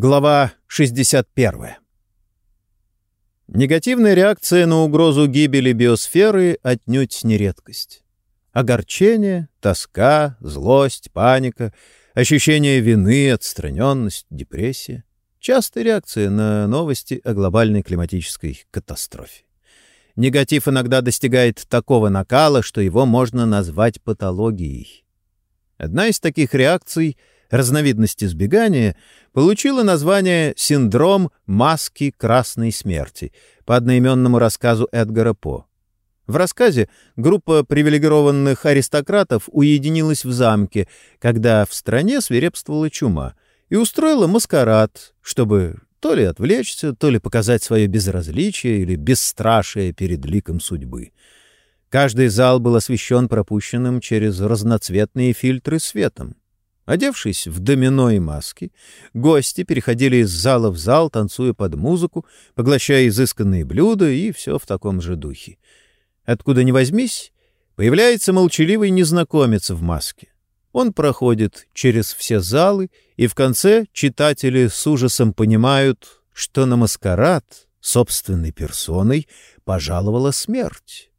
Глава 61. Негативная реакция на угрозу гибели биосферы отнюдь не редкость. Огорчение, тоска, злость, паника, ощущение вины, отстраненность, депрессия — частая реакция на новости о глобальной климатической катастрофе. Негатив иногда достигает такого накала, что его можно назвать патологией. Одна из таких реакций — разновидность избегания, получила название «синдром маски красной смерти» по одноименному рассказу Эдгара По. В рассказе группа привилегированных аристократов уединилась в замке, когда в стране свирепствовала чума, и устроила маскарад, чтобы то ли отвлечься, то ли показать свое безразличие или бесстрашие перед ликом судьбы. Каждый зал был освещен пропущенным через разноцветные фильтры светом. Одевшись в домино и маски, гости переходили из зала в зал, танцуя под музыку, поглощая изысканные блюда и все в таком же духе. Откуда ни возьмись, появляется молчаливый незнакомец в маске. Он проходит через все залы, и в конце читатели с ужасом понимают, что на маскарад собственной персоной пожаловала смерть.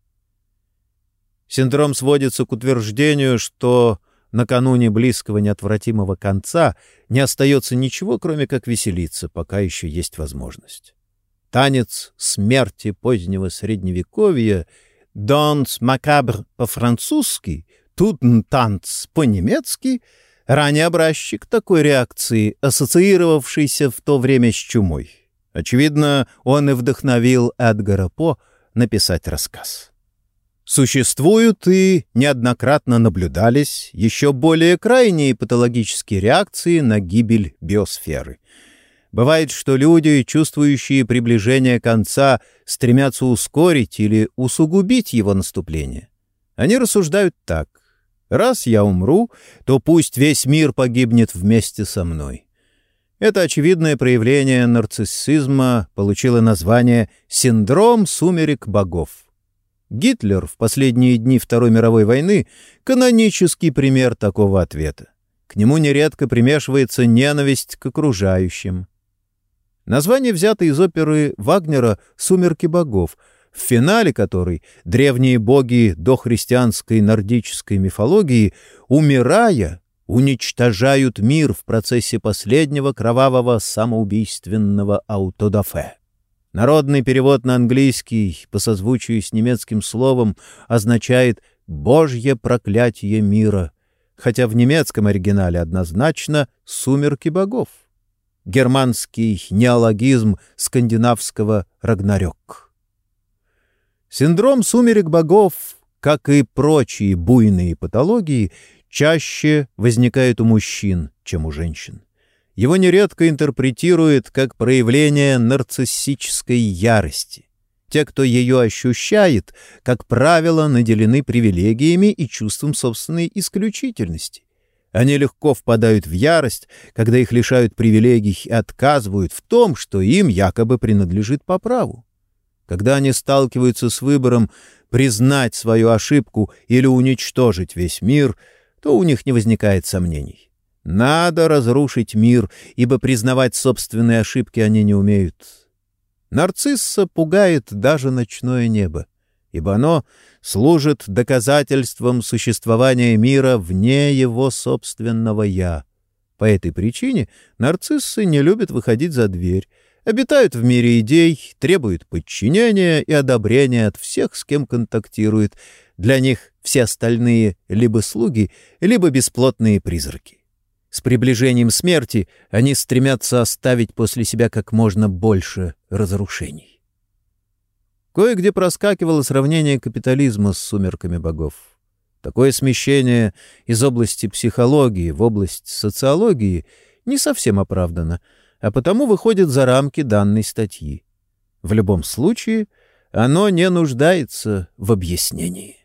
Синдром сводится к утверждению, что накануне близкого неотвратимого конца не остается ничего, кроме как веселиться, пока еще есть возможность. Танец смерти позднего Средневековья «Донс макабр» по-французски, «Тутн танц» по-немецки — ранний образчик такой реакции, ассоциировавшийся в то время с чумой. Очевидно, он и вдохновил Эдгара По написать рассказ. Существуют и неоднократно наблюдались еще более крайние патологические реакции на гибель биосферы. Бывает, что люди, чувствующие приближение конца, стремятся ускорить или усугубить его наступление. Они рассуждают так. «Раз я умру, то пусть весь мир погибнет вместе со мной». Это очевидное проявление нарциссизма получило название «синдром сумерек богов». Гитлер в последние дни Второй мировой войны — канонический пример такого ответа. К нему нередко примешивается ненависть к окружающим. Название взято из оперы Вагнера «Сумерки богов», в финале которой древние боги дохристианской нордической мифологии, умирая, уничтожают мир в процессе последнего кровавого самоубийственного аутодафе. Народный перевод на английский по созвучию с немецким словом означает «божье проклятие мира», хотя в немецком оригинале однозначно «сумерки богов». Германский неологизм скандинавского «рагнарёк». Синдром сумерек богов, как и прочие буйные патологии, чаще возникает у мужчин, чем у женщин его нередко интерпретируют как проявление нарциссической ярости. Те, кто ее ощущает, как правило, наделены привилегиями и чувством собственной исключительности. Они легко впадают в ярость, когда их лишают привилегий и отказывают в том, что им якобы принадлежит по праву. Когда они сталкиваются с выбором признать свою ошибку или уничтожить весь мир, то у них не возникает сомнений. Надо разрушить мир, ибо признавать собственные ошибки они не умеют. Нарцисса пугает даже ночное небо, ибо оно служит доказательством существования мира вне его собственного «я». По этой причине нарциссы не любят выходить за дверь, обитают в мире идей, требуют подчинения и одобрения от всех, с кем контактируют. Для них все остальные либо слуги, либо бесплотные призраки. С приближением смерти они стремятся оставить после себя как можно больше разрушений. Кое-где проскакивало сравнение капитализма с сумерками богов. Такое смещение из области психологии в область социологии не совсем оправдано, а потому выходит за рамки данной статьи. В любом случае, оно не нуждается в объяснении.